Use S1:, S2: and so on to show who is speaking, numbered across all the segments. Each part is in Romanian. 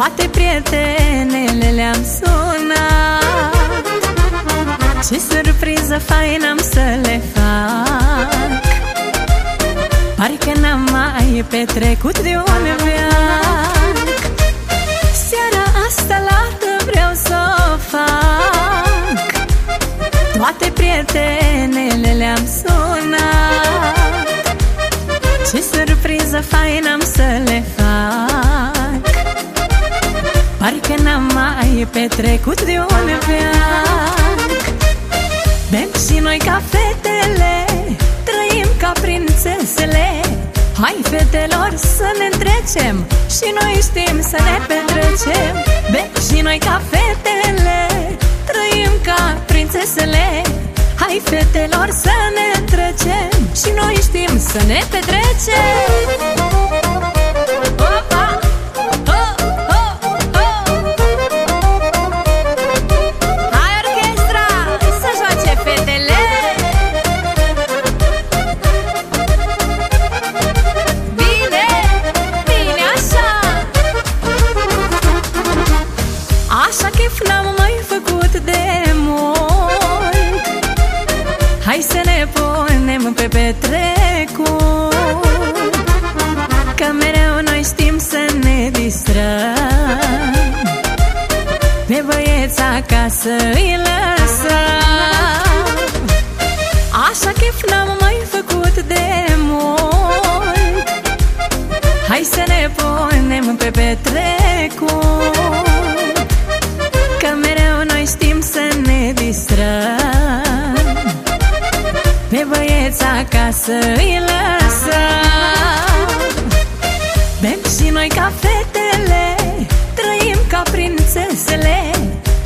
S1: Toate prietenele le-am sunat. Ce surpriză fain am să le fac. Parcă n-am mai petrecut de un veac. Seara asta largă vreau să o fac. Toate prietenele le-am sunat. Ce surpriză fain am Parcă n-am mai petrecut de un veac. Bem și noi ca fetele Trăim ca prințesele. Hai fetelor să ne întrecem Și noi știm să ne petrecem. Bem și noi ca fetele Trăim ca prințesele. Hai fetelor să ne întrecem Și noi știm să ne petrecem Hai să ne punem pe petrecut Că mereu noi știm să ne distrăm. Pe băieți acasă îi lăsăm. Așa chef n-am mai făcut de mult. Hai să ne punem pe petrecut Că mereu noi știm să ne distrăm. Pe băieți acasă îi lăsăm. Bem și noi ca fetele Trăim ca prințesele.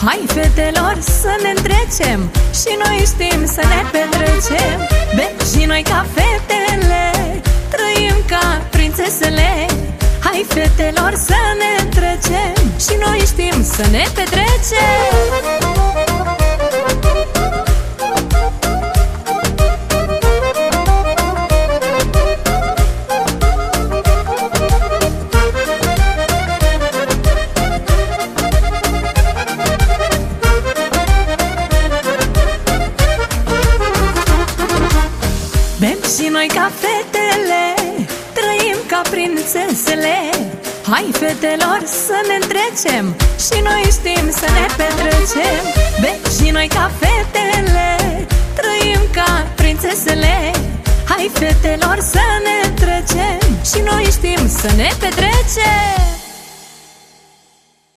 S1: Hai fetelor să ne întrecem Și noi știm să ne petrecem. Bem și noi ca fetele Trăim ca prințesele. Hai fetelor să ne întrecem Și noi știm să ne petrecem noi ca fetele Trăim ca prințesele Hai fetelor să ne întrecem Și noi știm să ne petrecem. Be și noi ca fetele Trăim ca prințesele Hai fetelor să ne trecem Și noi știm să ne petrecem